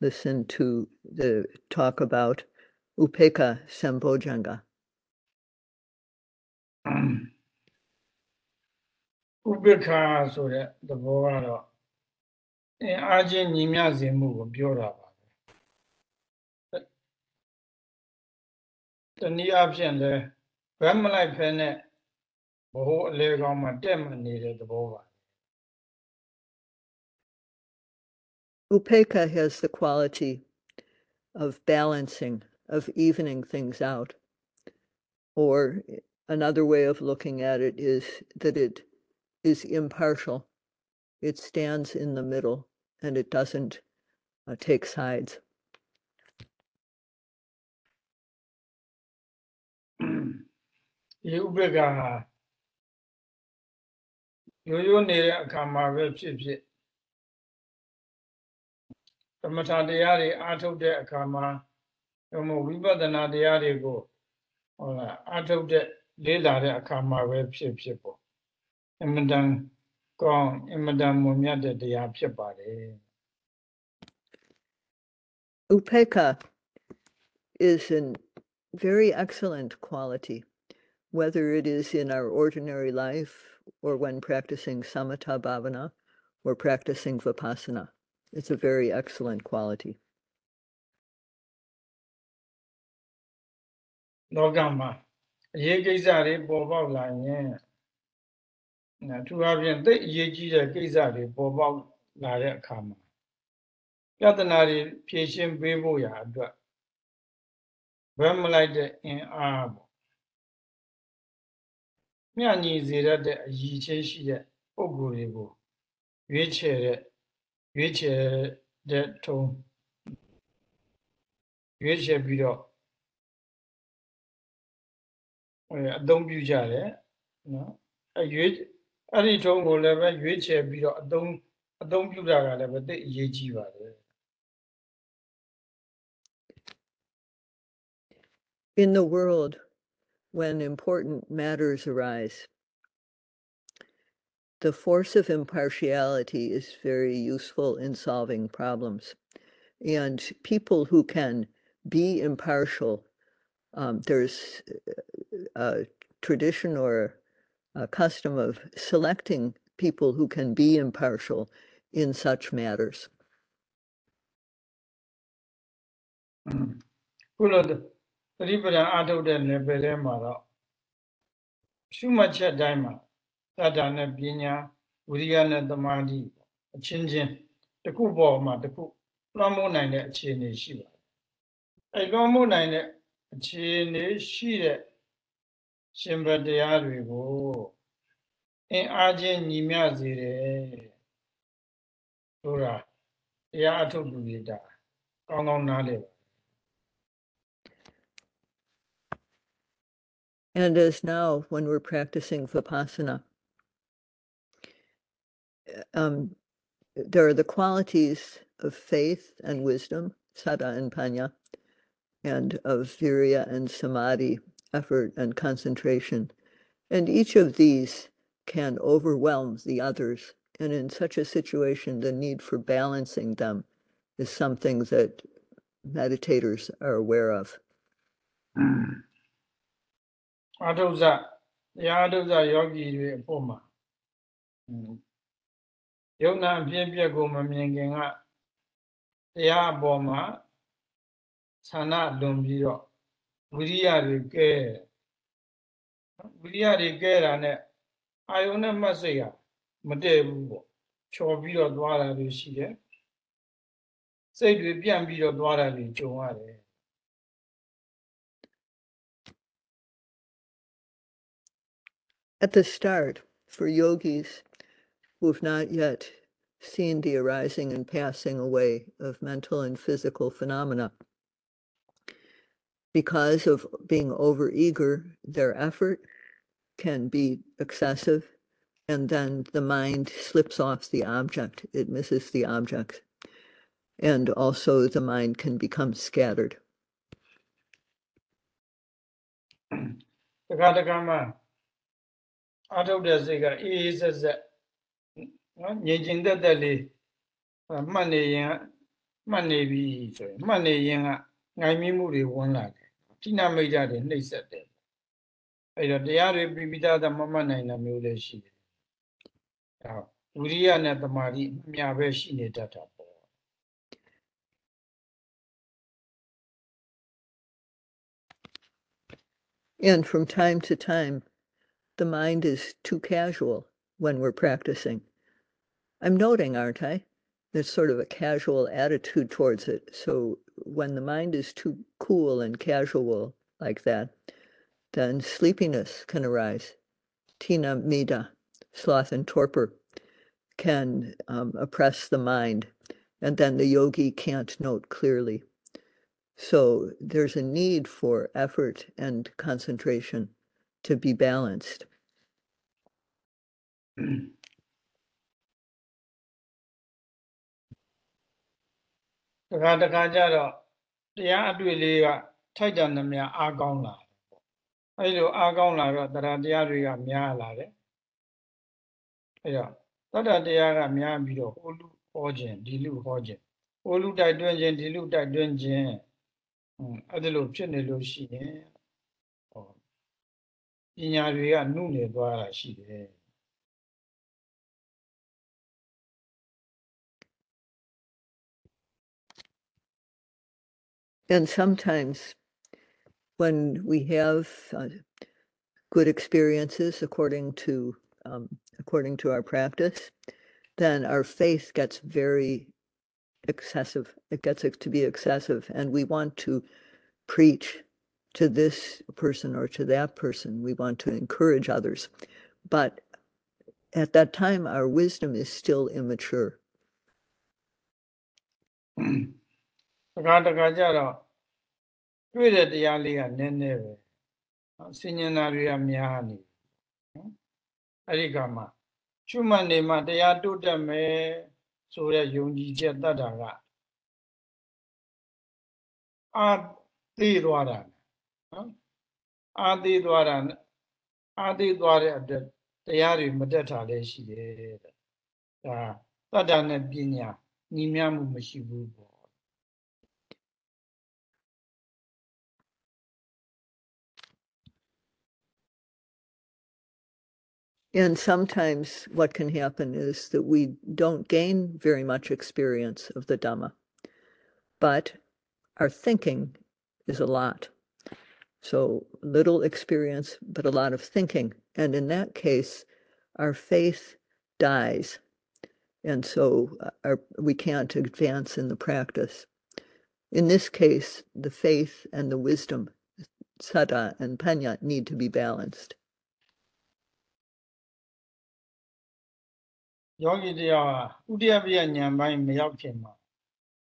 listen to the talk about Upekkha Sambojjhanga. Um, Upekkha, so the Bora in Ajin Nimiazi move of Bura. The new option there, Gramma like Penet, the whole leg on my demon needed the Bora. Upekkha has the quality of balancing, of evening things out. Or another way of looking at it is that it is impartial. It stands in the middle and it doesn't uh, take sides. မထတရားတွေအားထုတ်တဲ့အခါမှာဒါမှမဟုတ်ဝိပဿနာတရားတွေကိုဟုတ်လားအားထုတ်တဲ့လေ့လာတဲ့အခါမှာပဲဖြစ်ဖြစ်ပေါ့အမတန်ကောင်းအမတန်မွန်မြတ်တဲ့တရားဖြစ်ပါတယ် upekkha is a very excellent quality whether it is in our ordinary life or when practicing samatha bhavana or practicing vipassana. It's a very excellent quality. လောကမှာအရေးကိစ္စတွေပေါ်ပေါက်လာရင်နော်သူအပြင်သိပ်အရေးကြီးတဲ့ကိစ္စတွေပေါ်ပေါက်လာတဲ့အခါမှာပြဿနာတွေဖြေရှင်းပေးဖို့ရာအတွက်ဘယ်မလိုက်တဲ့အင်အားပေါ့မျှညီစေရတဲ့အရည်ချင်းရှိတဲ့ပုံကိုယ်တွေကိုရွေးချယ်တဲ့ ရွေးချယ်တဲ့ထုံးရွေးချယ်ပြီးတော့ အဲအသုံးပြုကြတယ်နော်အဲရွေးအဲ့ဒီထုံးကိုလည်းပဲရွေးချယ်ပြီးတော့အသုံးအသုံးပြုတာကလည်းပဲသိပ်အရေးကြီးပါတယ် In the world, when important matters arise, the force of impartiality is very useful in solving problems. And people who can be impartial, um, there's a tradition or a custom of selecting people who can be impartial in such matters. ခုလိုသတိပဋ္ဌာန်အားထုတ်တဲ့ level ထဲမှာတော့ရှုမှတ်ချက်တိုင်းမှာ သတ္တာနဲ့ပညာဝိရိယနဲ့သမာဓိအချင်းချင်းတစ်ခုပေါ်မှာတစ်ခုလွှမ်းမိုးနိုင်တဲ့အခြေအနေရှိပါတယ်အဲလွှမ်းမိုးနိုင်တဲ့အခြေအနေရှိတဲ့ရှင်ဘတရားတွေကိုအင်အားချင်းညီမျှစေတယ်ဆိုတာတရားအထုတ်လူတွေဒါကောင်းကောင်းနားလည်ပါ And as now, when we're practicing Vipassana, uh, um, there are the qualities of faith and wisdom, sada and panya, and of virya and samadhi, effort and concentration. And each of these can overwhelm the others. And in such a situation, the need for balancing them is something that meditators are aware of. အာထုဇတရားအာထုဇယောဂီတွေအဖို့မှာ ယုံနာအဖြစ်အပျက်ကိုမမြင်ခင်ကတရားအပေါ်မှာဌာနလွန်ပြီးတော့ဝိရိယတွေကဲဝိရိယတွေကဲတာနဲ့အာယုန်နဲ့မှတ်စိတ်ဟာမတည့်ဘူးပေါ့ချော်ပြီးတော့သွားတာတွေရှိတယ်စိတ်တွေပြန့်ပြီးတော့သွားတာတွေကြုံရတယ် At the start, for yogis who have not yet seen the arising and passing away of mental and physical phenomena. Because of being overeager, their effort can be excessive, and then the mind slips off the object, it misses the object. And also, the mind can become scattered. တခါတခါမှအာထုတ်တဲ့စိတ်ကအေးအေးဆက်ဆက် နော်ငြိမ်ချင်သက်သက်လေးအဲမှတ်နေရင်မှတ်နေပြီဆိုရင်မှတ်နေရင်ကငိုင်မိမှုတွေဝင်လာတယ်ဌိနမိတ်ဓာတ်တွေနှိပ်စက်တယ်အဲ့တော့တရားတွေပြပိသားသမမတ်နိုင်တာမျိုးလည်းရှိတယ်အဲဝိရိယနဲ့တမာတိအမြပဲရှိနေတတ်တာပေါ့ And from time to time, the mind is too casual when we're practicing. I'm noting, aren't I? There's sort of a casual attitude towards it. So when the mind is too cool and casual like that, then sleepiness can arise. Thina Middha, sloth and torpor, can um, oppress the mind, and then the yogi can't note clearly. So there's a need for effort and concentration to be balanced. တခါတခါကျတော့တရားအတွေ့လေးကထိုက်တန်သမျှအားကောင်းလာတယ်ပေါ့အဲဒီလိုအားကောင်းလာတော့တရားတရားတွေကများလာတယ်အဲတော့တတ္တတရားကများပြီးတော့ဟိုလူဟောခြင်းဒီလူဟောခြင်းဟိုလူတိုက်တွန်းခြင်းဒီလူတိုက်တွန်းခြင်းဟွန်းအဲ့ဒါလိုဖြစ်နေလို့ရှိရင်ဟောပညာတွေကနှုနေသွားတာရှိတယ် And sometimes when we have uh, good experiences according to um, according to our practice, then our faith gets very excessive. It gets to be excessive, and we want to preach to this person or to that person. We want to encourage others, but at that time, our wisdom is still immature. တခါတခါကျတော့တွေ့တဲ့တရားလေးကနည်းနည်းပဲနော်စဉ္ညာတွေကများနေနော်အဲ့ဒီကမှရှုမှတ်နေမှတရားတိုးတက်မယ်ဆိုတဲ့ယုံကြည်ချက်တတ်တာကအာသေးသွားတာနော်အာသေးသွားတာအာသေးသွားတဲ့အတွက်တရားတွေမတက်တာလည်းရှိတယ်တဲ့ဒါတတ္တနဲ့ပညာညီမျှမှုမရှိဘူးပေါ့ And sometimes what can happen is that we don't gain very much experience of the Dhamma, but our thinking is a lot. So little experience, but a lot of thinking. And in that case, our faith dies. And so uh, our, we can't advance in the practice. In this case, the faith and the wisdom, sada and panya, need to be balanced. ယောဂီတရားဟာဥဒိယပိယဉာဏ်ပိုင်းမရောက်ခင်မှာ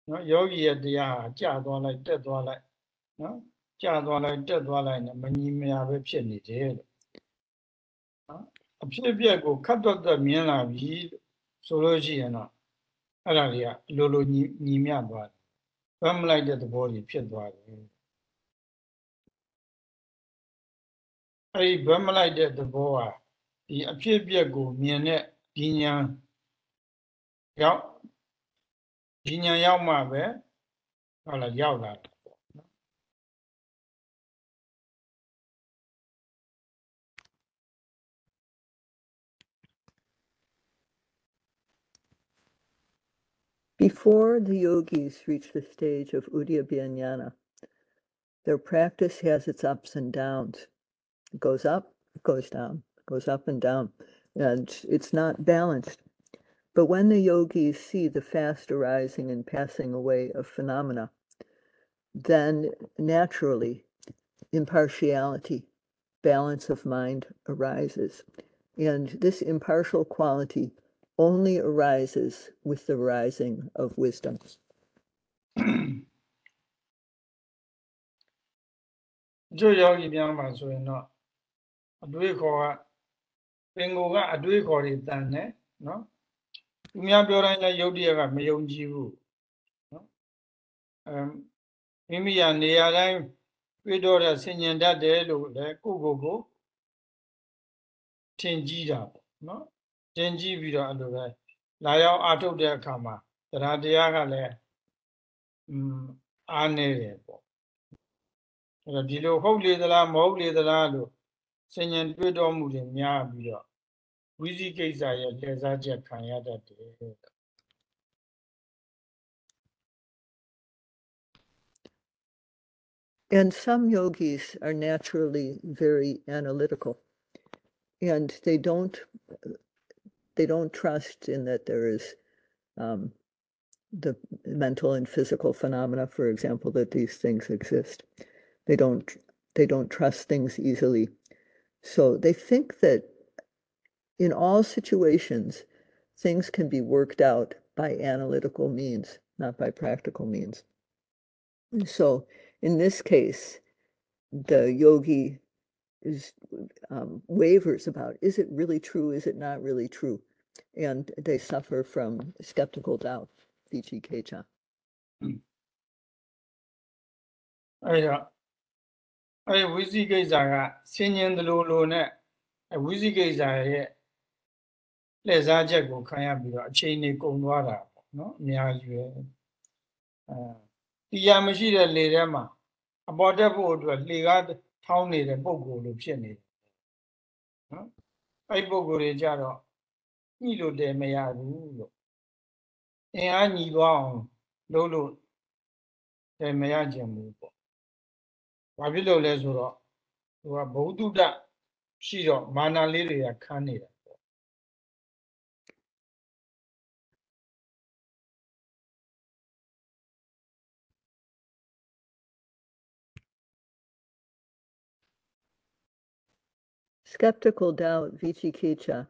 နော်ယောဂီရဲ့တရားဟာကြာသွားလိုက်တက်သွားလိုက်နော်ကြာသွားလိုက်တက်သွားလိုက်နဲ့မညီမညာပဲဖြစ်နေတယ်လို့နော်အဖြစ်အပျက်ကိုခတ်တော့တော့မြင်လာပြီဆိုလို့ရှိရင်တော့အဲ့ဒါတွေကလိုလိုညီညီမျှသွားတယ်ဗမ်းမလိုက်တဲ့သဘောတွေဖြစ်သွားတယ်အဲ့ဒီဗမ်းမလိုက်တဲ့သဘောဟာဒီအဖြစ်အပျက်ကိုမြင်တဲ့ဒီညာ ရောက်ဒီညာရောက်မှပဲဟုတ်လားရောက်လာတယ်ပေါ့နော် Before the yogis reach the stage of Udyabhyanyana, their practice has its ups and downs. It goes up, it goes down, it goes up and down, and it's not balanced. But when the yogis see the fast arising and passing away of phenomena, then naturally impartiality, balance of mind arises. And this impartial quality only arises with the rising of wisdom. သူများပြောတိုင်းလည်းယုတ်တရားကမယုံကြည်ဘူးနော်အဲမိမိရနေရာတိုင်းတွေးတော့တဲ့ဆင်ញင်တတ်တယ်လို့လည်းကိုယ့်ကိုယ်ကိုထင်ကြီးတာပေါ့နော်ထင်ကြီးပြီးတော့အဲ့လိုပဲလာရောက်အာထုတ်တဲ့အခါမှာတရားတရားကလည်းอืมအားနေတယ်ပေါ့အဲ့တော့ဒီလိုဟုတ်လေသလားမဟုတ်လေသလားလို့ဆင်ញင်တွေးတော်မူတွေများပြီးတော့ ဝိဇိကိစ္စရဲ့လက်စားချက်ခံရတတ်တယ် And some yogis are naturally very analytical and they don't they don't trust in that there is um, the mental and physical phenomena, for example, that these things exist. They don't they don't trust things easily. So they think that in all situations, things can be worked out by analytical means, not by practical means. So, in this case, the yogi is um, wavers about is it really true? Is it not really true? And they suffer from skeptical doubt, Vicikiccha. Hmm. I, လက်စားချက်ကိုခံရပြီးတော့အချိန်နေကုန်သွားတာပေါ့နော်အများကြီးပဲအဲတရားမရှိတဲ့လေထဲမှာအပေါ်တက်ဖို့အတွက်လေကားထောင်းနေတဲ့ပုံကိုယ်လိုဖြစ်နေတယ်နော်အဲ့ပုံကိုယ်တွေကြတော့ညှိလို့တယ်မရဘူးလို့အင်အားညီသွားအောင်လုပ်လို့တယ်မရကြဘူးပေါ့ဘာဖြစ်လို့လဲဆိုတော့သူကဘုဒ္ဓတရှိတော့မာနလေးတွေကခန်းနေတာ Skeptical doubt, vicikiccha,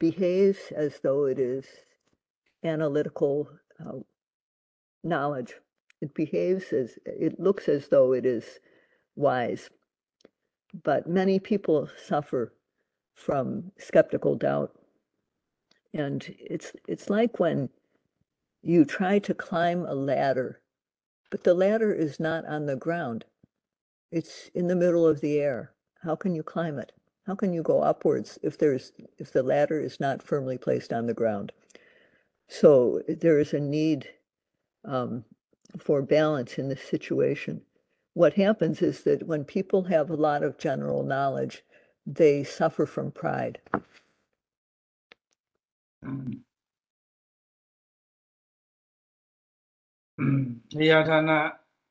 behaves as though it is analytical uh, knowledge. It behaves as, it looks as though it is wise. But many people suffer from skeptical doubt. And it's, it's like when you try to climb a ladder, but the ladder is not on the ground. It's in the middle of the air. How can you climb it? How can you go upwards if there's if the ladder is not firmly placed on the ground? So there is a need um, for balance in this situation. What happens is that when people have a lot of general knowledge, they suffer from pride. နေရာဌာန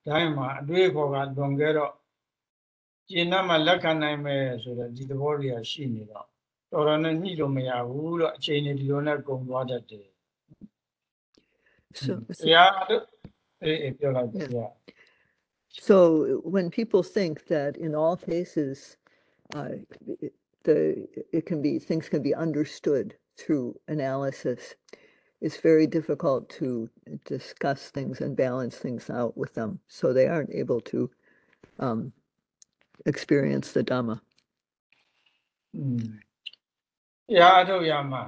တိုင်းမှာအတွေ့အခေါ်ကလွန်ခဲ့တော့ ကျင့်နှမှာလက်ခံနိုင်မယ်ဆိုတော့ဒီသဘောတွေကရှိနေတော့တော်တော်နဲ့ညှိလို့မရဘူးလို့အချိန်ကြီးဒီလိုနဲ့ကုန်သွားတတ်တယ် So, so တရားတို့အေးအေးပြောလိုက်ပါဗျာ So when people think that in all cases, uh, it- the it can be things can be understood through analysis, it's very difficult to discuss things and balance things out with them. So they aren't able to um, experience the Dhamma. อืมတရားအထုတ်ရမှာ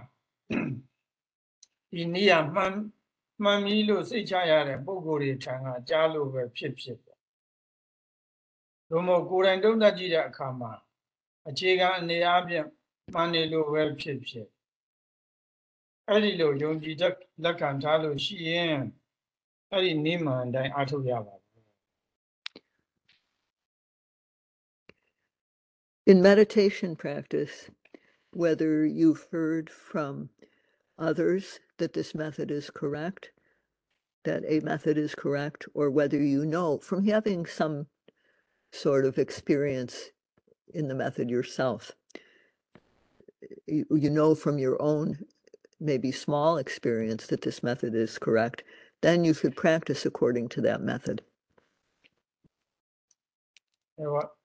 ဒီနေရာမှန်မှန်ပြီလို့စိတ်ချရတဲ့ပုံကိုယ်တွေထံကကြားလို့ပဲဖြစ်ဖြစ်ပေါ့။ဒါမို့ကိုယ်တိုင်တုံ့တက်ကြည့်တဲ့အခါမှာအခြေခံအနေအချင်းမှန်နေလို့ပဲဖြစ်ဖြစ်အဲ့ဒီလိုယုံကြည်တဲ့လက်ခံထားလို့ရှိရင်အဲ့ဒီနိမန်အတိုင်းအားထုတ်ရပါ In meditation practice, whether you've heard from others that this method is correct, that a method is correct, or whether you know from having some sort of experience in the method yourself, you, know from your own maybe small experience that this method is correct, then you should practice according to that method. အဲတော့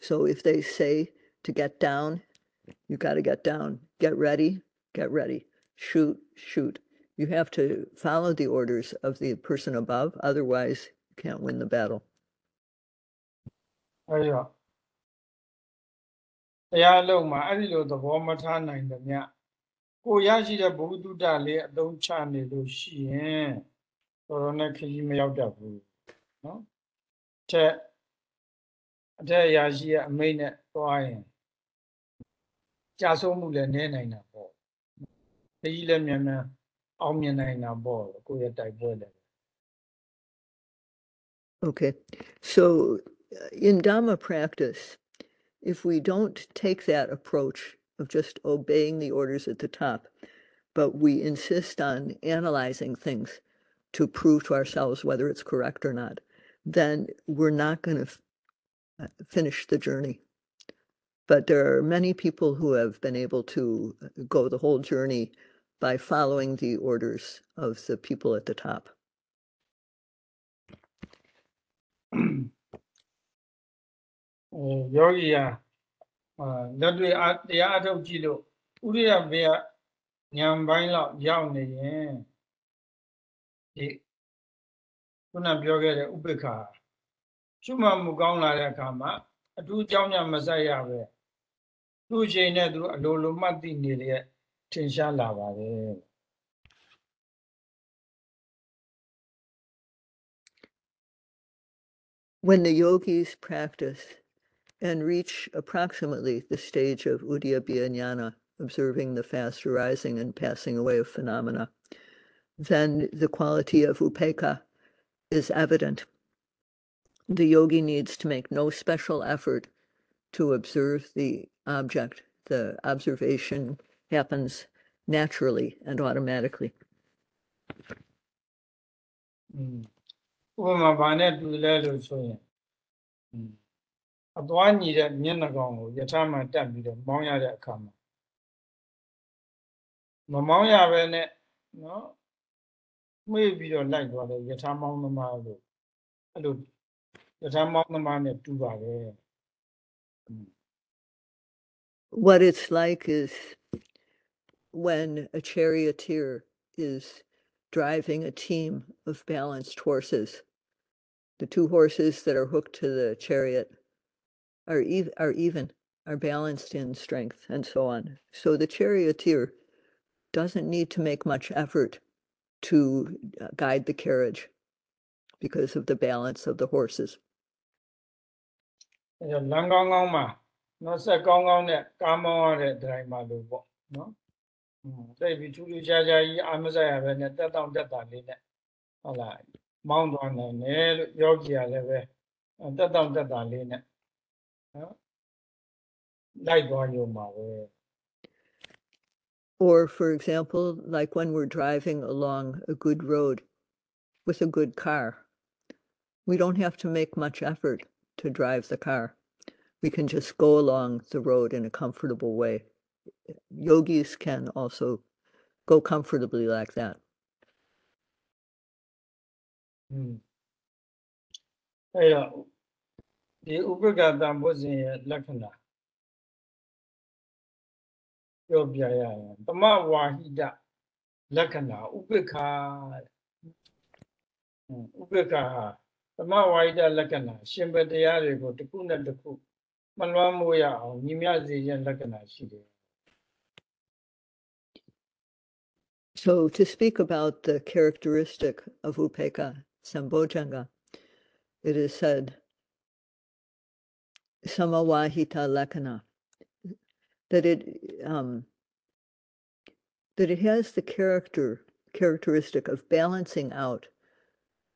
So if they say to get down, you got to get down. Get ready, get ready. Shoot, shoot. You have to follow the orders of the person above, otherwise, you can't win the battle. အဲဒီတော့တရားလုံးမှာအဲ့ဒီလိုသဘောမထားနိုင်တဲ့မြတ်ကိုရရှိတဲ့ဘုဒ္ဓတလေးအသုံးချနေလို့ရှိရင်တော်တော်နဲ့ခကြီးမရောက်တတ်ဘူးနော်တဲ့ အထက်အရာရှိရဲ့အမိန့်နဲ့သွားရင်ကြာဆုံးမှုလည်းနည်းနိုင်တာပေါ့ခကြီးလည်းမြန်မြန်အောင်မြင်နိုင်တာပေါ့ကိုယ့်ရဲ့တိုက်ပွဲလည်း Okay, so uh, in Dhamma practice, if we don't take that approach of just obeying the orders at the top, but we insist on analyzing things to prove to ourselves whether it's correct or not, then we're not going to uh, finish the journey. But there are many people who have been able to uh, go the whole journey by following the orders of the people at the top. Yogi, that we the. When the yogis practice and reach approximately the stage of Udiyabhya observing the fast arising and passing away of phenomena, then the quality of upekkha is evident the yogi needs to make no special effort to observe the object. The observation happens naturally and automatically. ဥပမာဘာနဲ့တူလဲလို့ဆိုရင်အသွားညီတဲ့မျက်နှာကောင်ကိုယထာမှတက်ပြီးတော့မောင်းရတဲ့အခါမှာမမောင်းရဘဲနဲ့နော်မှေ့ပြီးတော့လိုက်သွားတယ်ယထာမောင်းသမားလို့အဲ့လို ယထာမောင်းသမားနဲ့တူပါတယ် What it's like is when a charioteer is driving a team of balanced horses. The two horses that are hooked to the chariot are, ev- are even, are balanced in strength, and so on. So the charioteer doesn't need to make much effort to uh, guide the carriage because of the balance of the horses. အဲ့တော့လမ်းကောင်းကောင်းမှာနော်ဆက်ကောင်းကောင်းနဲ့ကားမောင်းရတဲ့ဒရိုင်ဘာလို့ပေါ့နော်อืมတိတ်ပြီးထူးထူးခြားခြားကြီးအာမဆက်ရပဲနဲ့တက်တောင့်တက်တာလေးနဲ့ဟုတ်လားမောင်းသွားနိုင်တယ်လို့ယောဂီရလည်းပဲအဲ့တက်တောင့်တက်တာလေးနဲ့နော်လိုက်သွားရုံပါပဲ Or, for example, like when we're driving along a good road with a good car, we don't have to make much effort to drive the car. We can just go along the road in a comfortable way. Yogis can also go comfortably like that. Mm. အဲ့တော့ဒီဥပ္ပကတံဘုဇင်ရဲ့လက္ခဏာပြောပြရရင်တမဝါဟိတလက္ခဏာဥပ္ပခာဥပ္ပခာဟာ so to speak about the characteristic of upekkha sambojjhanga it is said samawahita lakana that it um, that it has the character characteristic of balancing out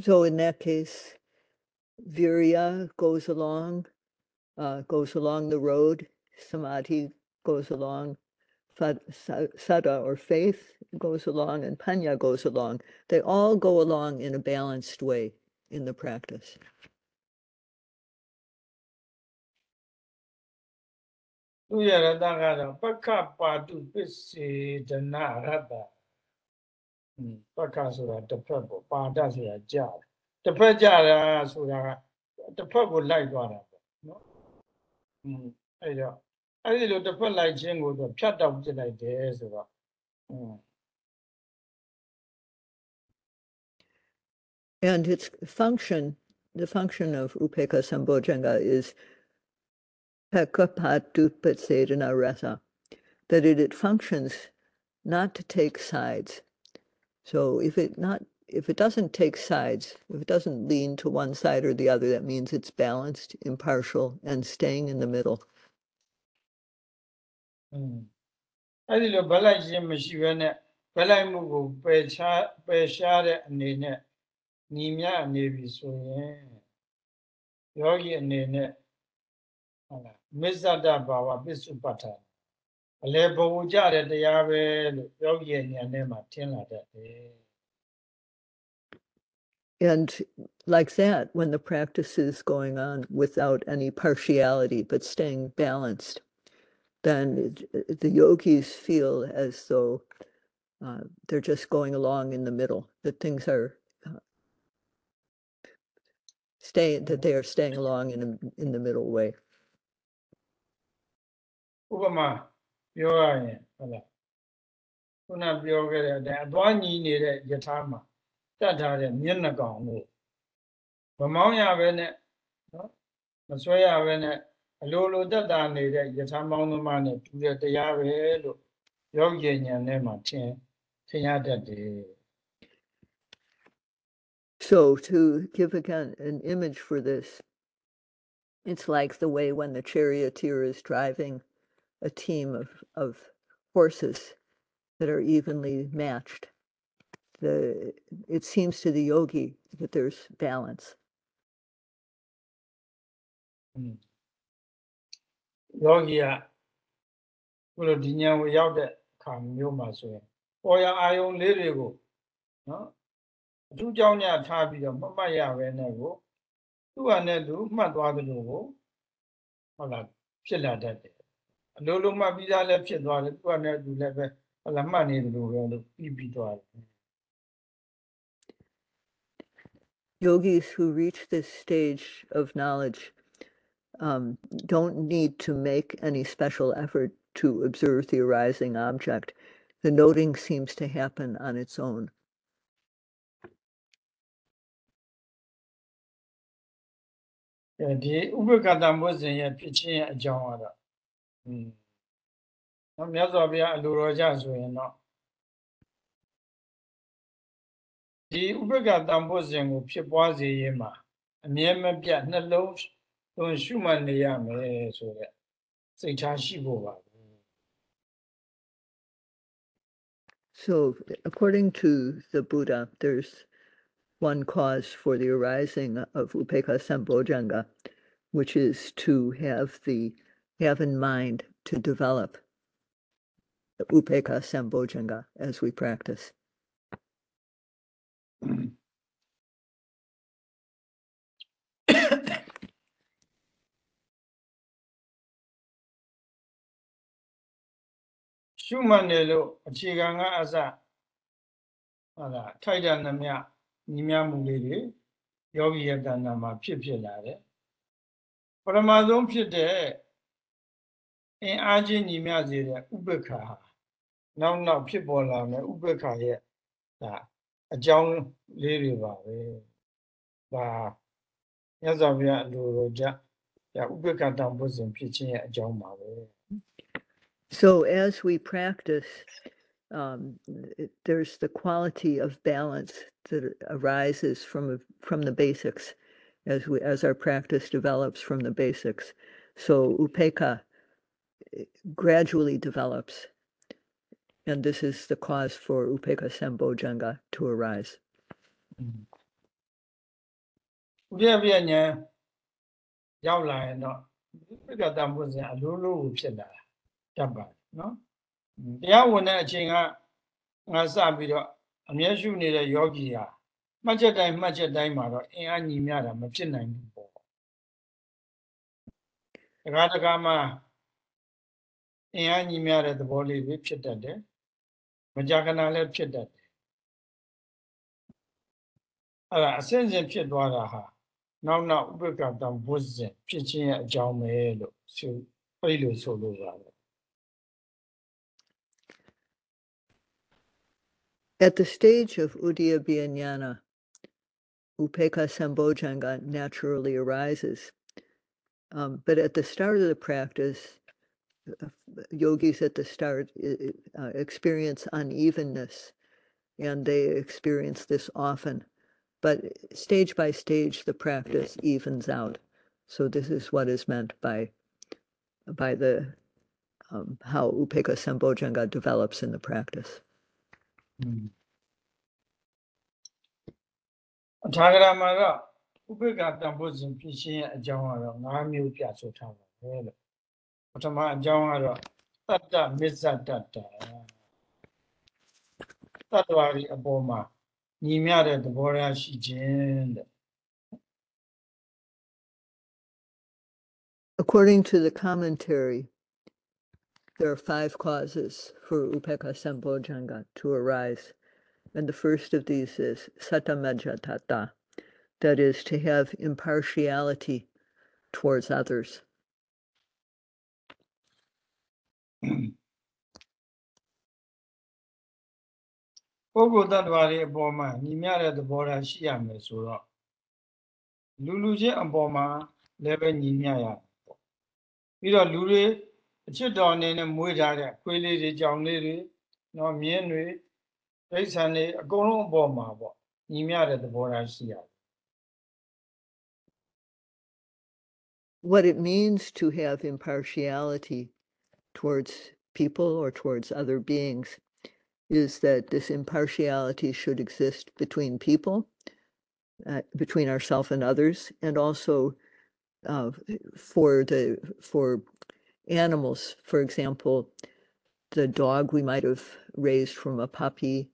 so in that case, virya goes along, uh, goes along the road, samadhi goes along, sada or faith goes along, and panya goes along. They all go along in a balanced way in the practice. ပက္ခဆိုတာတစ်ဖက်ပေါ့ပါဒဆိုတာကြာတယ်တစ်ဖက်ကြာတာဆိုတာကတစ်ဖက်ကိုလိုက်သွားတာပေါ့နော်อืมအဲ့တော့အဲ့ဒီလိုတစ်ဖက်လိုက်ခြင်းကိုသူဖြတ်တောက်ပြစ်လိုက်တယ်ဆိုတော့อืม And its function, the function of Upekkha Sambojjhanga is Pekapatupatsedana Rasa, that it, it functions not to take sides, So if it not if it doesn't take sides, if it doesn't lean to one side or the other, that means it's balanced, impartial, and staying in the middle. อืมအဲ့ဒီလိုဗလိုက်ခြင်းမရှိဘဲနဲ့ဗလိုက်မှုကိုပယ်ချပယ်ရှားတဲ့အနေနဲ့ညီမြအနေပြီဆိုရင်ယောဂီအနေနဲ့ဟုတ်လားမစ္ဆဒဘာဝပစ္စုပ္ပတ္ထ အလေဘဝကြတဲ့တရားပဲလို့ယောဂီရဲ့ဉာဏ်ထဲမှာထင်လာတတ်တယ် And like that, when the practice is going on without any partiality but staying balanced, then it- it- the yogis feel as though uh, they're just going along in the middle, that things are uh, staying, that they are staying along in a, in the middle way. ဥ ပမာပြောရရင်ဟုတ်လားခုနပြောခဲ့တဲ့အတိုင်းအသွားညီနေတဲ့ယထာမှာတတ်ထားတဲ့မျက်နှာကောင်ကိုမမောင်းရပဲနဲ့နော်မဆွဲရပဲနဲ့အလိုလိုတက်တာနေတဲ့ယထာမောင်းသမားနဲ့တူတဲ့တရားပဲလို့ယောဂီဉာဏ်ထဲမှာထင်ထင်ရတတ်တယ် So to give again an image for this, it's like the way when the charioteer is driving a team of, of horses that are evenly matched. The, it seems to the yogi that there's balance. ယောဂီကခုလိုဒီဉာဏ်ကိုရောက်တဲ့အခါမျိုးမှာဆိုရင်ပေါ်ရအာယုံလေးတွေကိုနော်အထူးကြောင့်ညထားပြီးတော့မမှတ်ရပဲနဲ့ကိုသူ့ဟာနဲ့သူမှတ်သွားတယ်လို့ကိုဟုတ်လားဖြစ်လာတတ်တယ် အလိုလိုမှတ်ပြီးသားလည်းဖြစ်သွားတယ်သူ့ဟာနဲ့သူလည်းပဲဟုတ်လားမှတ်နေတယ်လို့ပဲလို့ပြီးပြီးသွားတယ် Yogis who reach this stage of knowledge um, don't need to make any special effort to observe the arising object. The noting seems to happen on its own. အဲဒီဥပက္ခတမွတ်စဉ်ရဲ့ဖြစ်ချင်းရဲ့အကြောင်းကတော့ so, according to the Buddha, there's one cause for the arising of Upekkha Sambojjhanga, which is to have the have in mind to develop the Upekkha Sambojjhanga as we practice. ရှုမှတ်တယ်လို့အခြေခံကအစဟုတ်လားထိုက်တာနှမြညီမြမှုလေးတွေယောဂီယတ္တနာမှာဖြစ်ဖြစ်လာတယ်ပရမသုံးဖြစ်တဲ့ အင်အားချင်းညီမျှစေတဲ့ဥပ္ပခါဟာနောက်နောက်ဖြစ်ပေါ်လာမယ့်ဥပ္ပခါရဲ့ဒါအကြောင်းလေးတွေပါပဲဒါမြတ်စွာဘုရားအလိုတော်ကြဒါဥပ္ပခါတောင်ပုစဉ်ဖြစ်ခြင်းရဲ့အကြောင်းပါပဲ So as we practice Um, there's the quality of balance that arises from from the basics as we as our practice develops from the basics. So upekkha gradually develops. And this is the cause for Upekkha Sambojjhanga to arise. Mm-hmm. တရားဝင်တဲ့အချိန်ကငါစပြီးတော့အမျက်ရှုနေတဲ့ယောဂီဟာမှတ်ချက်တိုင်းမှတ်ချက်တိုင်းမှာတော့အင်အားညီမျှတာမဖြစ်နိုင်ဘူးပေါ့။တခါတခါမှ အင်အားညီမျှတဲ့သဘောလေးတွေဖြစ်တတ်တယ်မကြာခဏလည်းဖြစ်တတ်တယ်အဲ့ဒါအစင်စင်ဖြစ်သွားတာဟာနောက်နောက်ဥပက္ခတံဘုဇ္ဇင်ဖြစ်ခြင်းရဲ့အကြောင်းပဲလို့ဆိုပြိလို့ဆိုလို့ရတယ် At the stage of Udiyabhyanyana, Upekkha Sambojjhanga naturally arises. Um, but at the start of the practice, yogis at the start uh, experience unevenness and they experience this often. But uh, stage by stage the practice evens out. So this is what is meant by by the um, how upekkha sambojjhanga develops in the practice. Mm. ထာဂရမှာတော့ဥပေက္ခတံဖို့စဉ်ဖြစ်ခြင်းအကြောင်းအရာ၅မျိုးပြဆိုထားပါတယ်လို့ According to the commentary, there are five causes for upekkha sambojjhanga to arise. And the first of these is satamajatata, that is, to have impartiality towards others. ပုဂ္ဂိုလ်တ attva တွေအပေါ်မှာညီမျှတဲ့သဘောထားရှိရမယ်ဆိုတော့လူလူချင်းအပေါ်မှာလည်းပဲညီမျှရမယ်ပေါ့ပြီးတော့လူတွေအချစ်တော်အနေနဲ့မွေးထားတဲ့ခွေးလေးတွေကြောင်လေးတွေနော်မြင်းတွေဒိဋ္ဌံတွေအကုန်လုံးအပေါ်မှာပေါ့ညီမျှတဲ့သဘောထားရှိရတယ် What it means to have impartiality towards people or towards other beings is that this impartiality should exist between people, uh, between ourselves and others, and also uh, for the for animals. For example, the dog we might have raised from a puppy,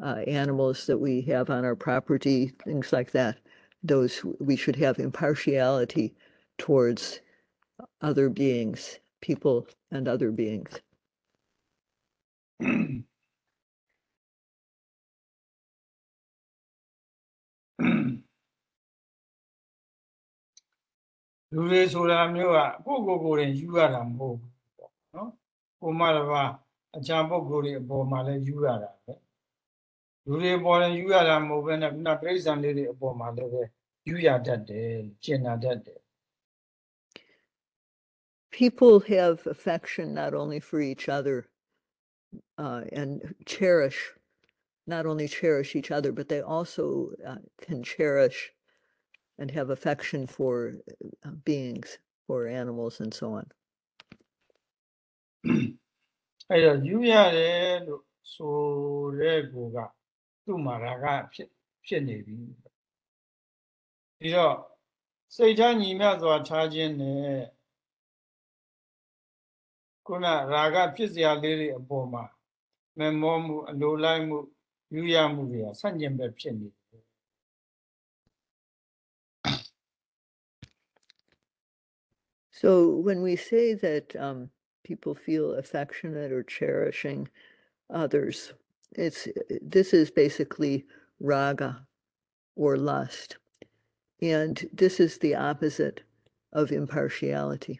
uh, animals that we have on our property, things like that. Those we should have impartiality towards other beings, people and other beings. လူတွေဆိုတာမျိုးကကိုယ့်ကိုယ်ကိုယ်ရင်ယူရတာမဟုတ်ဘူးပေါ့နော်ကိုမတစ်ပါးအခြားပုဂ္ဂိုလ်တွေအပေါ်မှာလည်းယူရတာပဲလူတွေအပေါ်လည်းယူရတာမဟုတ်ဘဲနဲ့ခုနပြိဿံလေးတွေအပေါ်မှာလည်းပဲယူရတတ်တယ်ကျင်နာတတ်တယ် People have affection not only for each other uh, and cherish, not only cherish each other, but they also uh, can cherish and have affection for uh, beings, for animals, and so on. အဲ့တော့ယူရတယ်လို့ဆိုတဲ့ကိုကသူ့မှာရာဂဖြစ်ဖြစ်နေပြီပြီးတော့စိတ်ထားညီမျှစွာထားခြင်းနဲ့ ခုနရာဂဖြစ်စရာလေးတွေအပေါ်မှာမမောမှုအလိုလိုက်မှုယူရမှုတွေကဆန့်ကျင်ဘက်ဖြစ်နေတယ် So when we say that um, people feel affectionate or cherishing others, it's this is basically raga or lust, and this is the opposite of impartiality.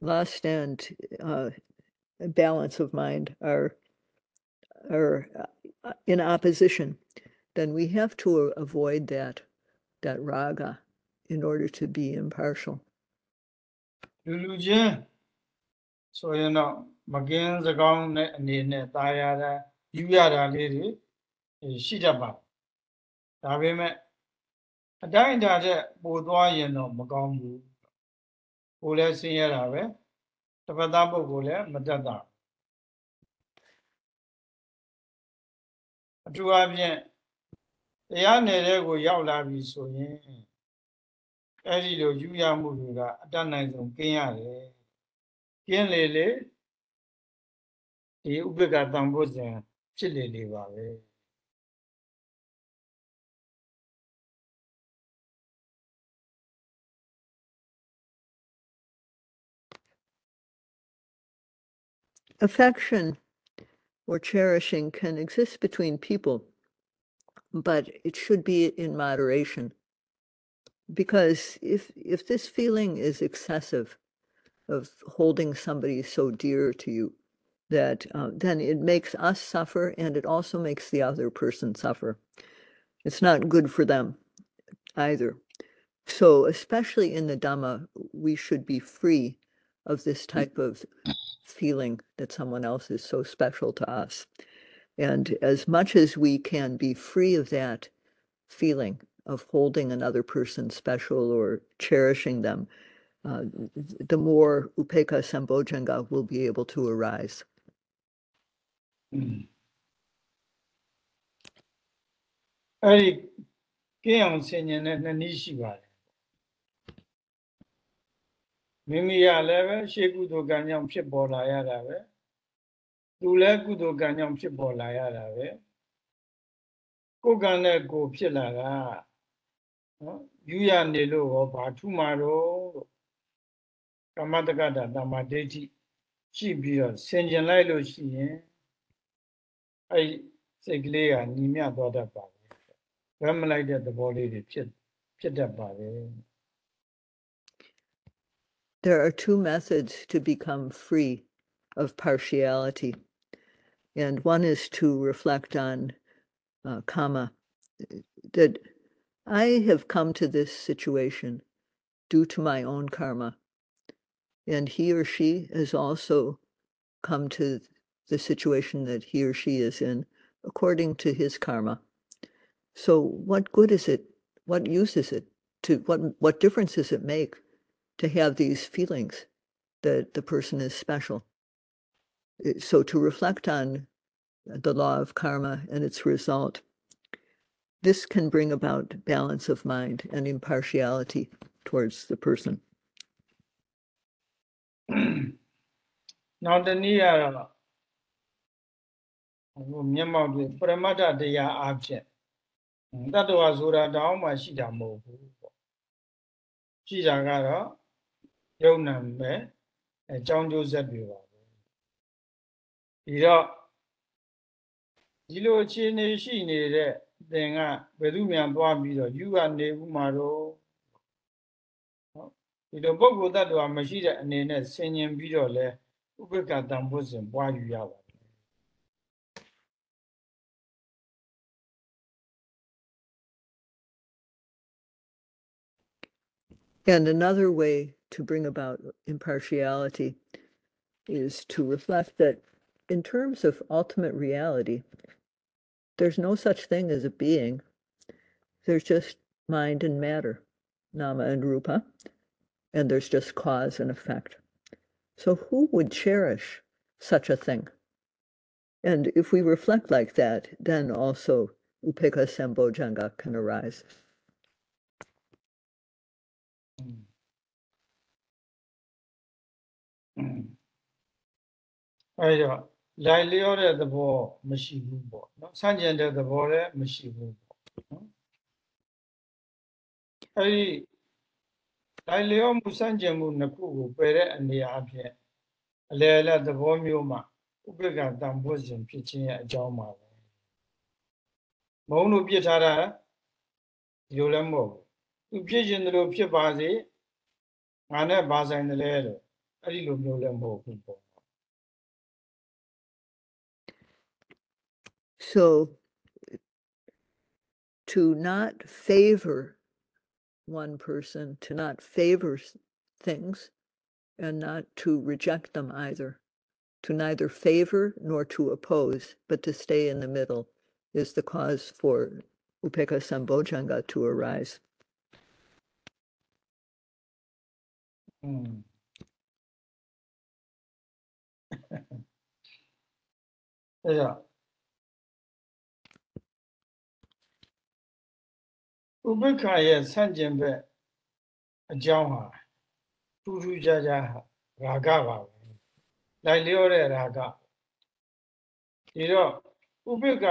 lust and uh, balance of mind are are uh, in opposition, then we have to a- avoid that that raga in order to be impartial. လူလူချင်းဆိုရင်တော့မကင်းစကောင်းတဲ့အနေနဲ့ตายရတာယူရတာလေးတွေအဲရှိတတ်ပါတယ်ဒါပေမဲ့အတိုင်းအတာတဲ့ပိုသွားရင်တော့မကောင်းဘူး ကိုယ်လည်းဆင်းရဲတာပဲတစ်ဖက်သားပုဂ္ဂိုလ်လည်းမတတ်တာအထူးအဖြင့်တရားနယ်တဲ့ကိုရောက်လာပြီဆိုရင်အဲ့ဒီလိုယူရမှုတွေကအတတ်နိုင်ဆုံးကင်းရတယ်ကင်းလေလေဒီဥပ္ပကတံဖို့စဉ်ဖြစ်လေလေပါပဲ Affection or cherishing can exist between people, but it should be in moderation. Because if if this feeling is excessive of holding somebody so dear to you, that uh, then it makes us suffer and it also makes the other person suffer. It's not good for them either. So, especially in the Dhamma, we should be free of this type of feeling that someone else is so special to us. And as much as we can be free of that feeling of holding another person special or cherishing them, uh, the more upekkha sambojjhanga will be able to arise. อื မိမိရလည်းပဲရှေးကုသိုလ်ကံကြောင့်ဖြစ်ပေါ်လာရတာပဲသူလည်းကုသိုလ်ကံကြောင့်ဖြစ်ပေါ်လာရတာပဲကိုယ်ကံနဲ့ကိုယ်ဖြစ်လာတာနော်ယူရနေလို့ရောဘာထူမှာတော့လို့ကမ္မတက္ကတာတမ္မာဒိဋ္ဌိရှိပြီးတော့ဆင်ကျင်လိုက်လို့ရှိရင်အဲ့ဒီစိတ်ကလေးကညီမျှသွားတတ်ပါတယ်။ဗမ်းမလိုက်တဲ့သဘောလေးတွေဖြစ်ဖြစ်တတ်ပါတယ် There are two methods to become free of partiality. And one is to reflect on uh, karma, that I have come to this situation due to my own karma. And he or she has also come to the situation that he or she is in according to his karma. So what good is it? What use is it? To what what difference does it make to have these feelings that the person is special? Uh, So to reflect on the law of karma and its result, this can bring about balance of mind and impartiality towards the person. ။နောက်တစ်နည်းကတော့ဟိုမျက်မှောက်တွေပရမတ္ထတရားအဖြစ်တတ္တဝါဆိုတာတောင်းမှရှိတာမဟုတ်ဘူးပေါ့။ရှိတာကတော့ ယုံနာပဲအကြောင်းကျိုးဆက်တွေပါပဲ။ဒီတော့ဒီလိုအခြေအနေရှိနေတဲ့သင်ကဘယ်သူမြန်သွားပြီးတော့ယူကနေဘူးမှာတော့ဟုတ်ဒီလိုပုဂ္ဂိုလ်တ attva မရှိတဲ့အနေနဲ့ဆင်ញင်ပြီးတော့လဲဥပ္ပကတံဖို့စဉ်ပွားယူရပါတယ် And another way to bring about impartiality is to reflect that in terms of ultimate reality, there's no such thing as a being. There's just mind and matter, nama and rupa, and there's just cause and effect. So who would cherish such a thing? And if we reflect like that, then also upekkha sambojjhanga can arise. အဲဒါလိုက်လျောတဲ့သဘောမရှိဘူးပေါ့နော်ဆန့်ကျင်တဲ့သဘောလည်းမရှိဘူးပေါ့နော်အဲဒီလိုက်လျောမှုဆန့်ကျင်မှုနှစ်ခုကိုပယ်တဲ့အနေအချင်းအလယ်အလတ်သဘောမျိုးမှာဥပိ္ပခတန်ဖို့စဉ်ဖြစ်ခြင်းရဲ့အကြောင်းပါပဲမုံလို့ပြစ်ထားတာဒီလိုလည်းမဟုတ်ဘူးသူဖြစ်ခြင်းတို့လို့ဖြစ်ပါစေငါနဲ့ဘာဆိုင်တယ်လဲလို့ So to not favor one person, to not favor things, and not to reject them either, to neither favor nor to oppose, but to stay in the middle is the cause for Upekkha Sambojjhanga to arise. Mm. အဲ့တော့ဥပိ္ပခရဲ့ဆန့်ကျင်ဘက်အကြောင်းဟာထူးထူးခြားခြားရာဂပါပဲလိုက်လျောတဲ့ရာဂဒီတော့ဥပိ္ပခ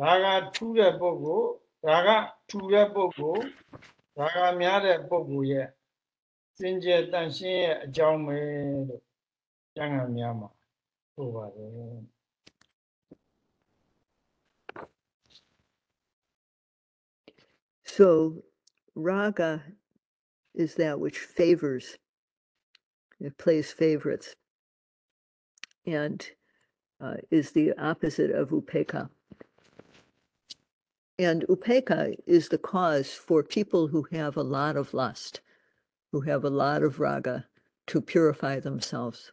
ရာဂထူးတဲ့ပုဂ္ဂိုလ်ရာဂထူတဲ့ပုဂ္ဂိုလ်ရာဂများတဲ့ပုဂ္ဂိုလ်ရဲ့စင်ကြယ်တန်ရှင်းရဲ့အကြောင်းပဲလို့ So raga is that which favors it plays favorites and uh, is the opposite of upekkha. And upekkha is the cause for people who have a lot of lust, who have a lot of raga, to purify themselves.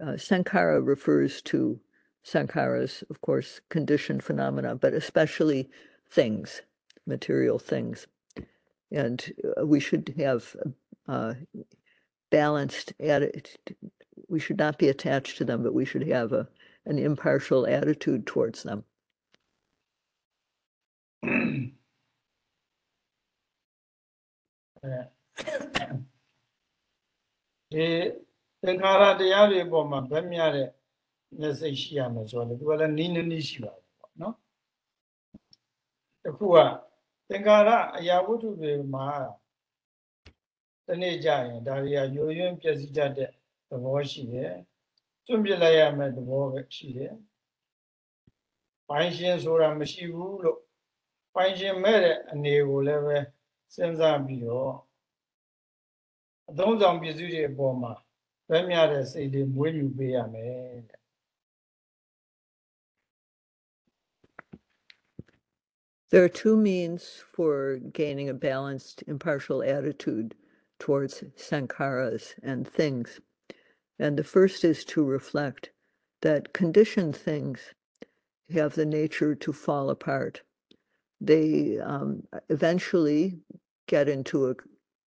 uh, sankhara refers to Sankharas, of course, conditioned phenomena, but especially things, material things. And uh, we should have uh, balanced attitude. We should not be attached to them, but we should have a, an impartial attitude towards them. အဲဒီသင်္ခါရတရားတွေအပေါ်မှာဗက်မြတဲ့မျက်စိရှိရမယ်ဆိုတော့လေသူကလည်းနီးနီးနီးရှိပါတယ်ပေါ့နော်တခုကသင်္ခါရအရာဝတ္ထုတွေမှာတနေ့ကြရင်ဒါတွေကယိုယွင်းပြည့်စည်တတ်တဲ့သဘောရှိတယ်တွန့်ပြစ်လိုက်ရမယ်သဘောပဲရှိတယ်ပိုင်းရှင်းဆိုတာမရှိဘူးလို့ပိုင်းရှင်းမဲ့တဲ့အနေကိုလည်းပဲစဉ်းစားပြီးတော့အသုံးဆောင်ပစ္စည်းတွေအပေါ်မှာ ဗက်မြတဲ့စိတ်တွေမွေးမြူပေးရမယ်တဲ့ There are two means for gaining a balanced, impartial attitude towards sankharas and things. And the first is to reflect that conditioned things have the nature to fall apart. They um, eventually get into a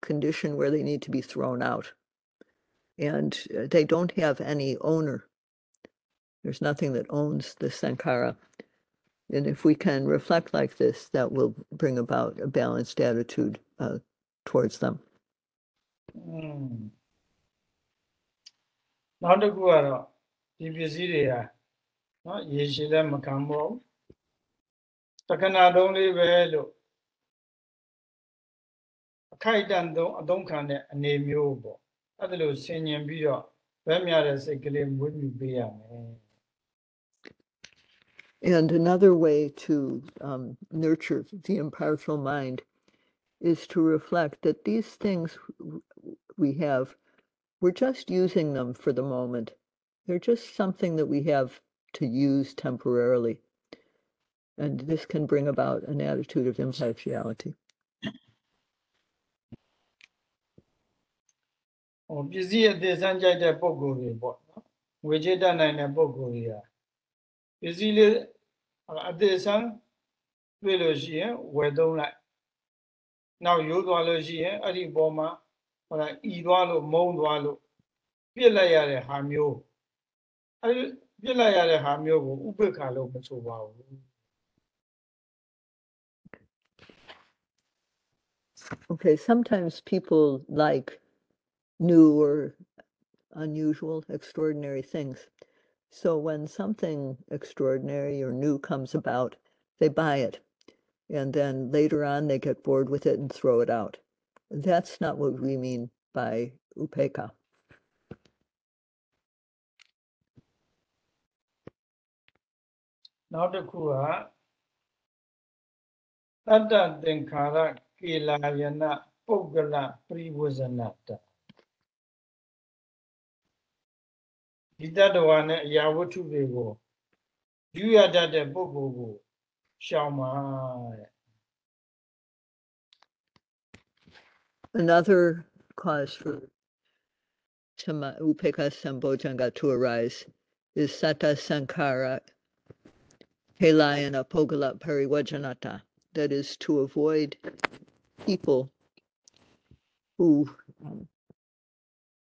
condition where they need to be thrown out. and uh, they don't have any owner. There's nothing that owns the Sankhara. And if we can reflect like this, that will bring about a balanced attitude uh, towards them. Hmm. နောက်တစ်ခုကတော့ဒီပစ္စည်းတွေဟာနော်ရေရှည်လည်းမခံဘူးတခဏတုံးလေးပဲလို့အခိုက်အတန့်သုံးအသုံးခံတဲ့အနေမျိုးပေါ့ အဲ့ဒါလို့ဆင်ញင်ပြီးတော့ဗက်မြတဲ့စိတ်ကလေးမွေးမြူပေးရမယ် And another way to um, nurture the impartial mind is to reflect that these things w- w- we have, we're just using them for the moment. They're just something that we have to use temporarily. And this can bring about an attitude of impartiality. ဟိုပစ္စည်းအသေးစမ်းကြိုက်တဲ့ပုံကိုယ်တွေပေါ့နော်ငွေချေတတ်နိုင်တဲ့ပုံကိုယ်တွေဟာပစ္စည်းလေးအသေးစမ်းတွေ့လို့ရှိရင်ဝယ်သုံးလိုက် နောက်ရိုးသွားလို့ရှိရင်အဲ့ဒီပေါ်မှာဟိုလားဤသွားလို့မုံသွားလို့ပြစ်လိုက်ရတဲ့ဟာမျိုးအဲ့ဒီပြစ်လိုက်ရတဲ့ဟာမျိုးကိုဥပိ္ပခါလို့မဆိုပါဘူး Okay, sometimes people like new or unusual, extraordinary things. So when something extraordinary or new comes about, they buy it. And then later on, they get bored with it and throw it out. That's not what we mean by upekkha. Now the kuha. တတ္တသင်္ခါရကေလာယနာပုဂ္ဂလပရိဝဇနတ္တ ဒီတတ္တဝါနဲ့အရာဝတ္ထုတွေကိုယူရတတ်တဲ့ပုဂ္ဂိုလ်ကိုရှောင်ပါတဲ့ Another cause for Tama Upekkha Sambojjhanga to arise is Sata Sankara Helayana Pogala Pariwajanata, that is to avoid people who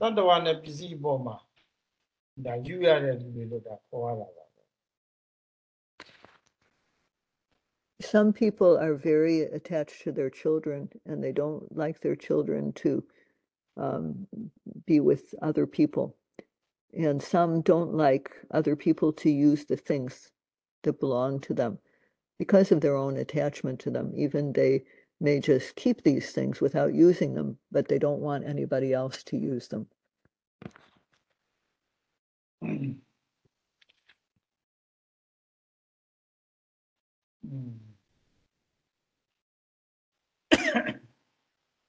တတ္တဝါနဲ့ပစ္စည်းပေါ်မှာဒါယူရတဲ့လူတွေလို့ဒါခေါ်ရတာပါ Some people are very attached to their children and they don't like their children to um, be with other people. And some don't like other people to use the things that belong to them because of their own attachment to them. Even they may just keep these things without using them, but they don't want anybody else to use them. Mm. Mm.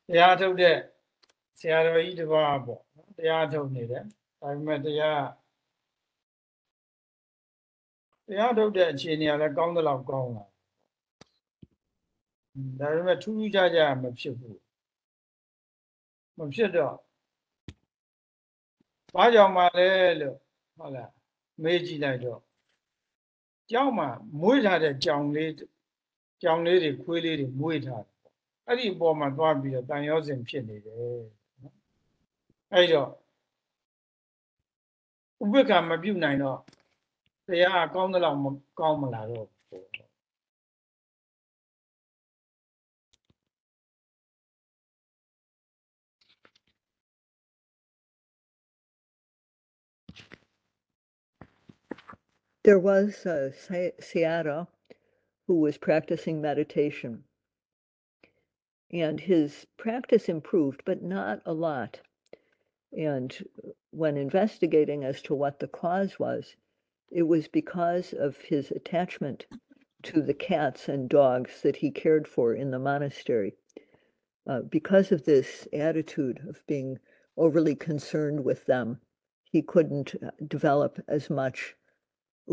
တရားထုတ်တဲ့ဆရာတော်ကြီးတစ်ပါးပေါ့တရားထုတ်နေတယ်ဒါပေမဲ့တရားတရားထုတ်တဲ့အခြေအနေကလည်းကောင်းသလောက်ကောင်းလာ ဒါပေမဲ့ထူးထူးခြားခြားမဖြစ်ဘူးမဖြစ်တော့ဘာကြောင့်မှလဲလို့ဟုတ်လားမေးကြည့်လိုက်တော့ကြောင်းမှာမွေးထားတဲ့ကြောင်လေးကြောင်လေးတွေခွေးလေးတွေမွေးထားတယ်ပေါ့အဲ့ဒီအပေါ်မှာသွားပြီးတော့တန်ရောစင်ဖြစ်နေတယ်နော်အဲ့တော့ဥပ္ပခါမပြုတ်နိုင်တော့တရားကောင်းသလောက်မကောင်းမလာတော့ There was a Se- Sayadaw who was practicing meditation. And his practice improved, but not a lot. And when investigating as to what the cause was, it was because of his attachment to the cats and dogs that he cared for in the monastery. Uh, because of this attitude of being overly concerned with them, he couldn't uh, develop as much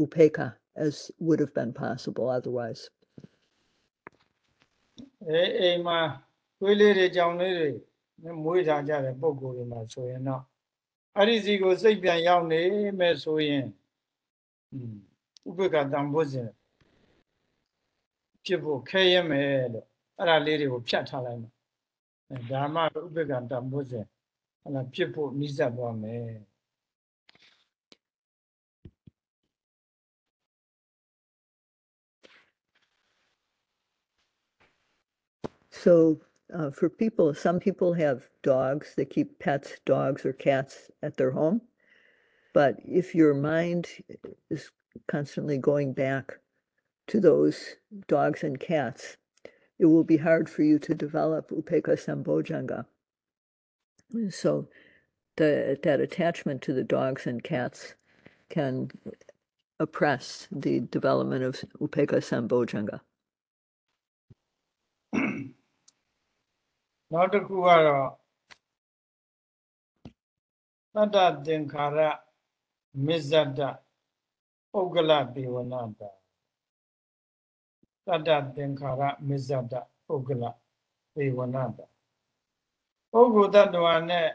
upekkha as would have been possible otherwise. အဲအိမ်မှာတွေးလေးတွေကြောင်လေးတွေမွေးထားကြတဲ့ပုံကိုယ်တွေမှာဆိုရင်တော့အဲ့ဒီစီကိုစိတ်ပြန်ရောက်နေမယ်ဆိုရင်ဥပက္ခတံဖို့စဉ်ဖြစ်ဖို့ခဲရမယ်လို့အဲ့ဒါလေးတွေကိုဖြတ်ထားလိုက်မှာဒါမှဥပက္ခတံဖို့စဉ်ဟလာဖြစ်ဖို့နှိစက်သွားမယ် So, uh, for people, some people have dogs, they keep pets, dogs or cats at their home. But if your mind is constantly going back to those dogs and cats, it will be hard for you to develop upekkha sambojjhanga. So, the, that attachment to the dogs and cats can oppress the development of upekkha sambojjhanga. နောက်တစ်ခုကတော့သတ္တသင်္ခါရမစ္ဆတပုဂ္ဂလဒေဝနာတာသတ္တသင်္ခါရမစ္ဆတပုဂ္ဂလဒေဝနာတာပုဂ္ဂိုလ်တ attva နဲ့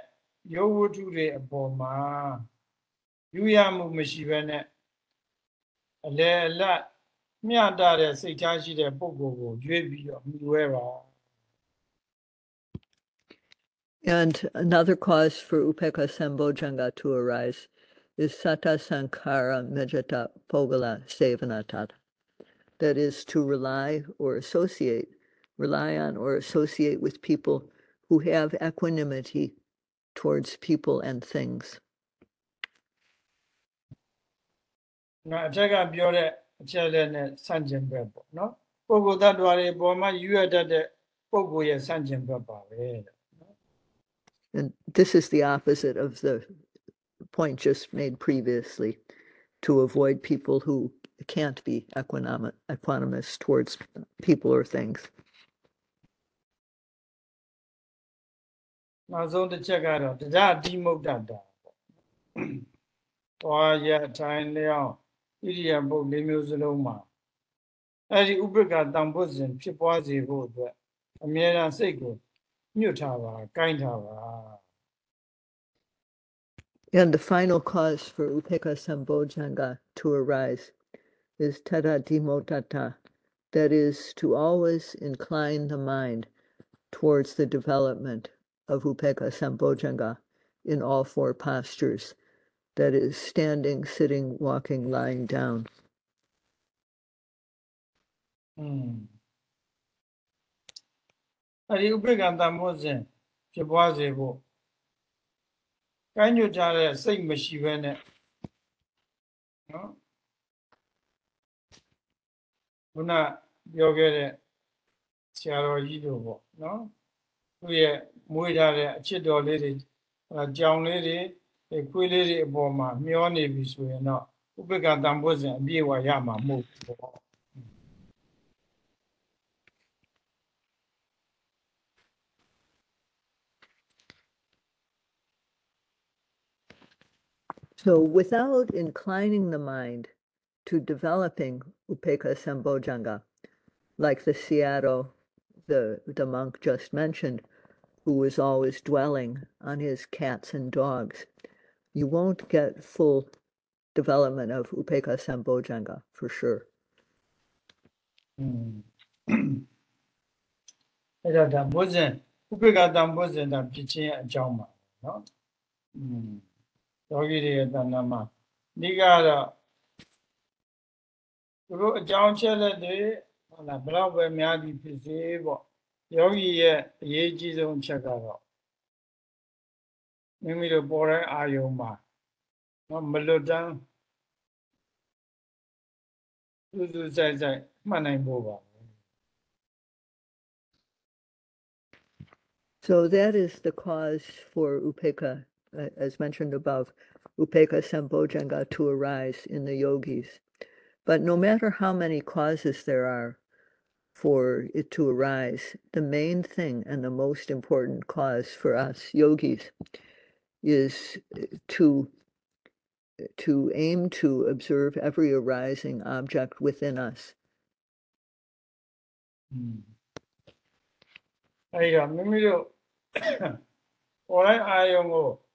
ယောဝတ္ထုတွေအပေါ်မှာယူရမှုမရှိဘဲနဲ့အလေအလတ်မျှတတဲ့စိတ်ထားရှိတဲ့ပုဂ္ဂိုလ်ကိုရွေးပြီးတော့မြှွဲပါ And another cause for Upekkha Sambojjhanga to arise is Sata Sankara Mejata Pogala Sevanatata. That is to rely or associate, rely on or associate with people who have equanimity towards people and things. ငါအထက်ကပြောတဲ့အချက်လက်နဲ့ဆန့်ကျင်ဘက်ပေါ့နော်ပုဂ္ဂိုလ်တ And this is the opposite of the point just made previously to avoid people who can't be equanimous, equanimous towards people or things. နောက်ဆုံးတစ်ချက်ကတော့တရားတိမုဒ္ဒတာပေါ့။သွားရထိုင်လျောင်းဣရိယာပုတ်လေးမျိုးစလုံးမှာအဲ့ဒီဥပ္ပကတံပုဇဉ်ဖြစ်ပွားစေဖို့အတွက်အမြဲတမ်းစိတ်ကို and the final cause for Upekkha Sambojjhanga to arise is Taradimodata, that is, to always incline the mind towards the development of Upekkha Sambojjhanga in all four postures that is, standing, sitting, walking, lying down. Mm. အဲ့ဒီဥပ္ပကတံပုဇဉ်ဖြစ်ပွားစေဖို့ကိုင်းညွတ်ထားတဲ့စိတ်မရှိဘဲနဲ့နော်ခုနပြောခဲ့တဲ့ဆရာတော်ကြီးတို့ပေါ့နော်သူ့ရဲ့မွေးထားတဲ့အချစ်တော်လေးတွေအဲကြောင်လေးတွေအဲခွေးလေးတွေအပေါ်မှာမျောနေပြီဆိုရင်တော့ဥပ္ပကတံပုဇဉ်အပြည့်အဝရမှာမဟုတ်ဘူးပေါ့ So without inclining the mind to developing Upekkha Sambojjhanga, like the Sayadaw, the, the monk just mentioned, who was always dwelling on his cats and dogs, you won't get full development of Upekkha Sambojjhanga for sure. အဲ့တော့ဒါဘုဇင်ဥပေက္ခတံဘုဇင်တံဖြစ်ခြင်းအကြောင်းပါเนาะ ယောဂီတွေရဲ့တဏ္ဍာမှာအဓိကတော့သူတို့အကြောင်းချက်လက်တွေဟုတ်လားဘလောက်ပဲများသည်ဖြစ်စေပေါ့ယောဂီရဲ့အရေးကြီးဆုံးချက်ကတော့မိမိတို့ပေါ်တိုင်းအာယုံမှာနော်မလွတ်တမ်းသူသူဆိုင်ဆိုင်မှတ်နိုင်ဖို့ပါ So that is the cause for upekkha as mentioned above, upekkha sambojjhanga to arise in the yogis. But no matter how many causes there are for it to arise, the main thing and the most important cause for us yogis is to to aim to observe every arising object within us. Mm. အဲဒီတော့မိမိတို့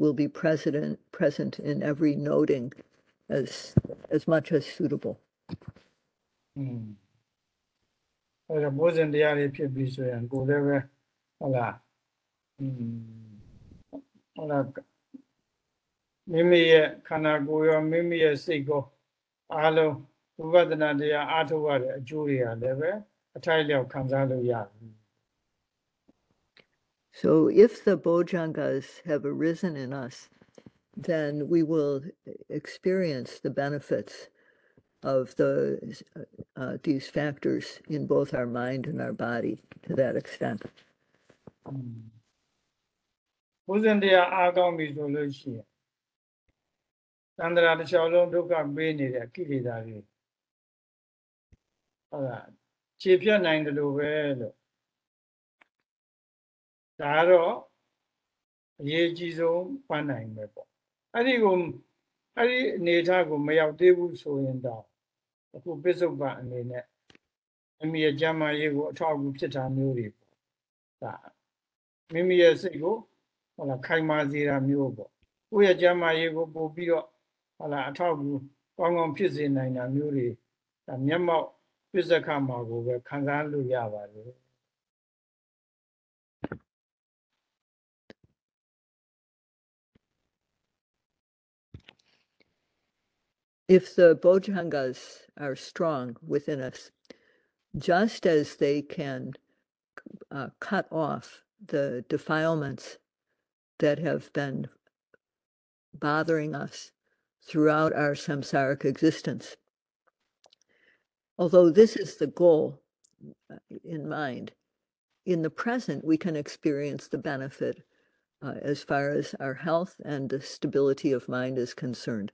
will be present present in every noting as as much as suitable. อืมအဲ့တော့ဘုဇဉ်တရားတွေဖြစ်ပြီဆိုရင်ကိုယ်လည်းပဲဟုတ်လားอืมဟုတ်လားမိမိရဲ့ခန္ဓာကိုယ်ရောမိမိရဲ့စိတ်ကိုအားလုံးဝိပဿနာတရားအားထုတ်ရတဲ့အကျိုးတွေကလည်းပဲအထိုက်လျောက်ခံစားလို့ရတယ် so if the bojjhangas have arisen in us, then we will experience the benefits of the uh, these factors in both our mind and our body to that extent. ဘုဇင်တရားအားကောင်းပြီဆိုလို့ရှိရင်သန္တရာတစ်လျှောက်လုံးဒုက္ခပေးနေတဲ့ကိလေသာတွေဟုတ်လားခြေပြတ်နိုင်တယ်လို့ပဲလို့ ဒါကတော့အရေးအကြီးဆုံးပန်းနိုင်ပဲပေါ့အဲ့ဒီကိုအဲ့ဒီအနေအထားကိုမရောက်သေးဘူးဆိုရင်တော့အခုပစ္စုပန်အနေနဲ့အမိရဲ့ကျမ်းမာရေးကိုအထောက်အကူဖြစ်တာမျိုးတွေပေါ့ဒါမိမိရဲ့စိတ်ကိုဟုတ်လားခိုင်မာစေတာမျိုးပေါ့ကိုယ့်ရဲ့ကျမ်းမာရေးကိုပို့ပြီးတော့ဟုတ်လားအထောက်အကူကောင်းကောင်းဖြစ်စေနိုင်တာမျိုးတွေဒါမျက်မှောက်ပစ္စကမှာကိုပဲခံစားလို့ရပါတ If the Bojjhangas are strong within us, just as they can uh, cut off the defilements that have been bothering us throughout our samsaric existence. Although this is the goal uh, in mind, in the present, we can experience the benefit uh, as far as our health and the stability of mind is concerned.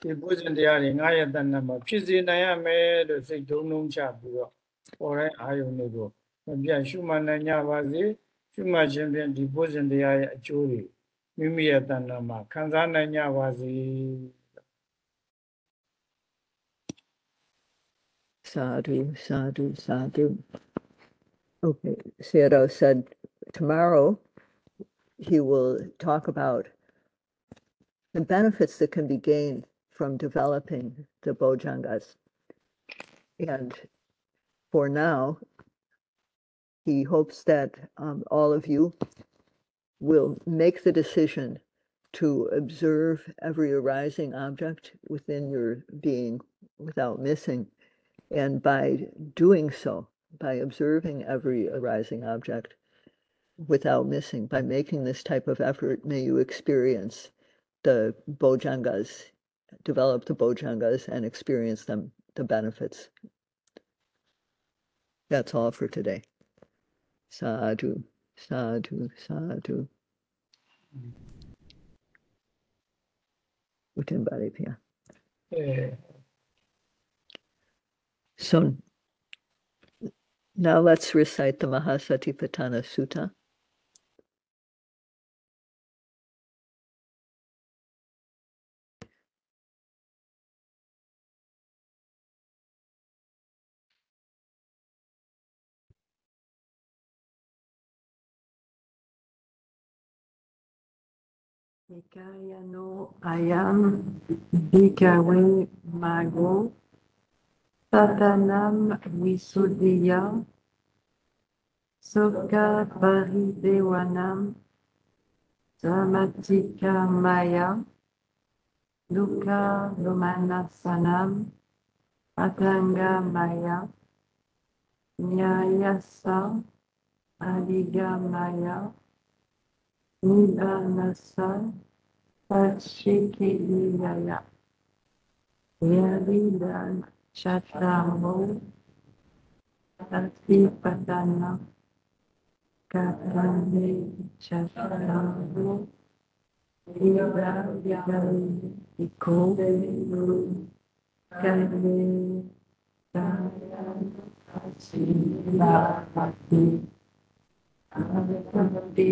ဒီဘုဇင်တရားတွေငါရဲ့တဏ္ဍမှာဖြစ်စေနိုင်ရမယ်လို့စိတ်ဒုံဒုံချပြီးတော့ပေါ်တဲ့အာယုန်တွေကိုမပြတ်ရှုမှတ်နိုင်ကြပါစေရှုမှတ်ခြင်းဖြင့်ဒီဘုဇင်တရားရဲ့အကျိုးတွေ မိမိရဲ့တဏ္ဍာမှာခံစားနိုင်ကြပါစေ Sadhu, sadhu, sadhu. Okay, Sayadaw said tomorrow he will talk about the benefits that can be gained from developing the Bojjhangas. And for now, he hopes that um, all of you will make the decision to observe every arising object within your being without missing. And by doing so, by observing every arising object without missing, by making this type of effort, may you experience the bojjhangas, develop the bojjhangas and experience them, the benefits. That's all for today. Sadhu, sadhu, sadhu. Uttam Pia. အဲ So now let's recite the Mahasatipatthana Sutta. Nikaya ayam bhikkhave mago satanam visuddhiya sukha paridevanam samatika maya dukkha lumanasanam atanga maya nyayasa adigamaya Nidanasa Pachikiyaya Yaridan Chatramo Tatipadana Katane Chatramo Ida Yari Iko Kale Dayan Asilapati Avati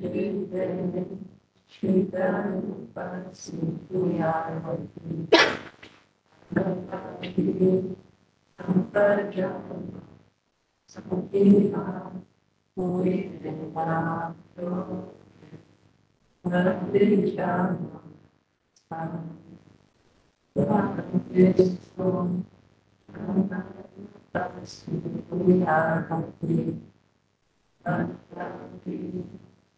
Virena Loke Adicharamasan Vedana Su Vedana One, use the, you make the thought. Word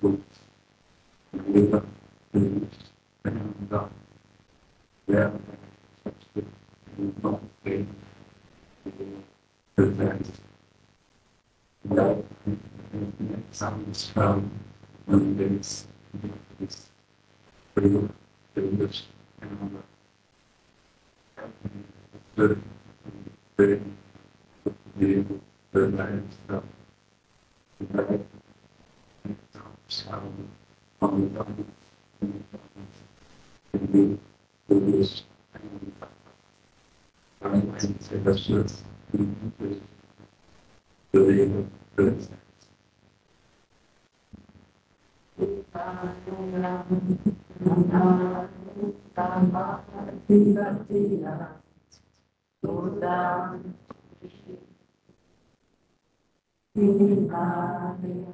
boots. And the, and the. Yeah. Sounds from Mondays. Pretty English and the the the the the English Thank you.